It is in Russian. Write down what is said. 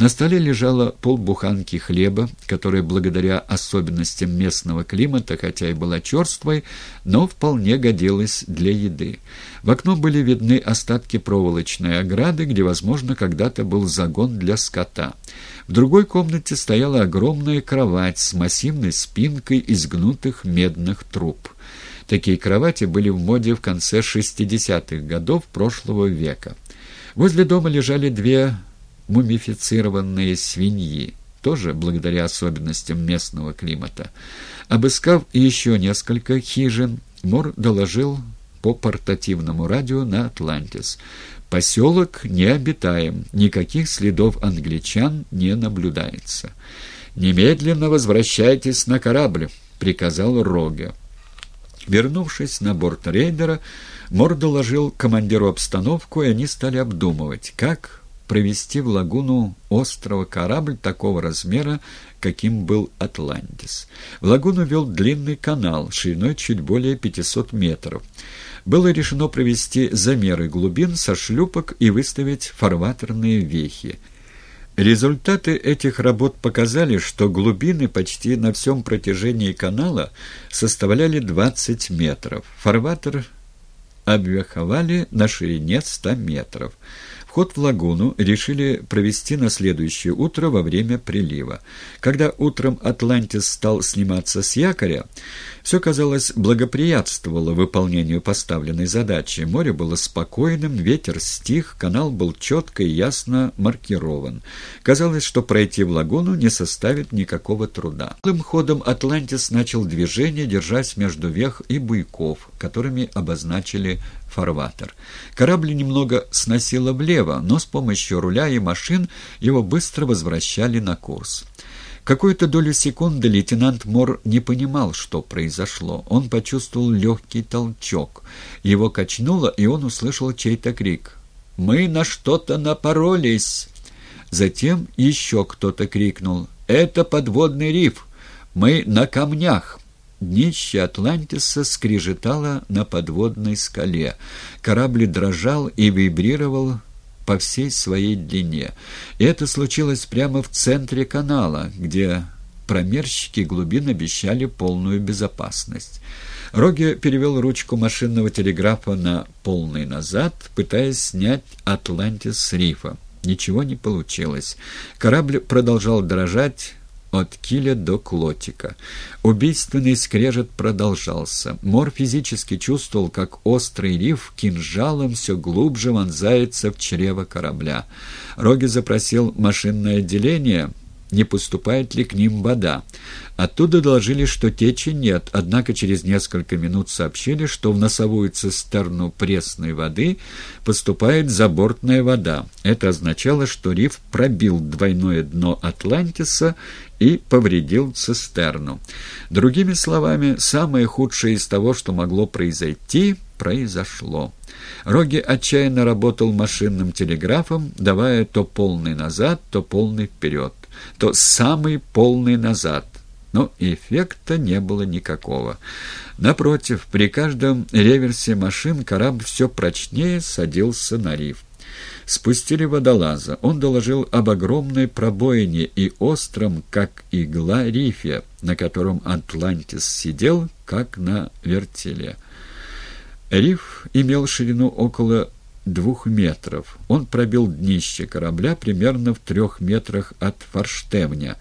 На столе лежало полбуханки хлеба, которая благодаря особенностям местного климата, хотя и была черствой, но вполне годилась для еды. В окно были видны остатки проволочной ограды, где, возможно, когда-то был загон для скота. В другой комнате стояла огромная кровать с массивной спинкой из гнутых медных труб. Такие кровати были в моде в конце 60-х годов прошлого века. Возле дома лежали две мумифицированные свиньи, тоже благодаря особенностям местного климата. Обыскав еще несколько хижин, Мор доложил по портативному радио на «Атлантис». «Поселок необитаем, никаких следов англичан не наблюдается». «Немедленно возвращайтесь на корабль», — приказал Роге. Вернувшись на борт рейдера, Мор доложил командиру обстановку, и они стали обдумывать, как провести в лагуну острова корабль такого размера, каким был «Атлантис». В лагуну вел длинный канал, шириной чуть более 500 метров. Было решено провести замеры глубин со шлюпок и выставить фарватерные вехи. Результаты этих работ показали, что глубины почти на всем протяжении канала составляли 20 метров. Фарватер обвеховали на ширине 100 метров. Вход в лагуну решили провести на следующее утро во время прилива. Когда утром «Атлантис» стал сниматься с якоря, все, казалось, благоприятствовало выполнению поставленной задачи. Море было спокойным, ветер стих, канал был четко и ясно маркирован. Казалось, что пройти в лагуну не составит никакого труда. Малым ходом «Атлантис» начал движение, держась между вех и буйков, которыми обозначили фарватер. Корабль немного сносило влево, но с помощью руля и машин его быстро возвращали на курс. Какую-то долю секунды лейтенант Мор не понимал, что произошло. Он почувствовал легкий толчок. Его качнуло, и он услышал чей-то крик. «Мы на что-то напоролись!» Затем еще кто-то крикнул. «Это подводный риф! Мы на камнях!» Днище Атлантиса скрежетало на подводной скале. Корабль дрожал и вибрировал по всей своей длине. И это случилось прямо в центре канала, где промерщики глубин обещали полную безопасность. Роги перевел ручку машинного телеграфа на полный назад, пытаясь снять «Атлантис» с рифа. Ничего не получилось. Корабль продолжал дрожать, от киля до клотика. Убийственный скрежет продолжался. Мор физически чувствовал, как острый риф кинжалом все глубже вонзается в чрево корабля. Роги запросил машинное отделение — не поступает ли к ним вода. Оттуда доложили, что течи нет, однако через несколько минут сообщили, что в носовую цистерну пресной воды поступает забортная вода. Это означало, что риф пробил двойное дно Атлантиса и повредил цистерну. Другими словами, самое худшее из того, что могло произойти, произошло. Роги отчаянно работал машинным телеграфом, давая то полный назад, то полный вперед то самый полный назад. Но эффекта не было никакого. Напротив, при каждом реверсе машин корабль все прочнее садился на риф. Спустили водолаза. Он доложил об огромной пробоине и остром, как игла, рифе, на котором Атлантис сидел, как на вертеле. Риф имел ширину около двух метров. Он пробил днище корабля примерно в трех метрах от форштевня,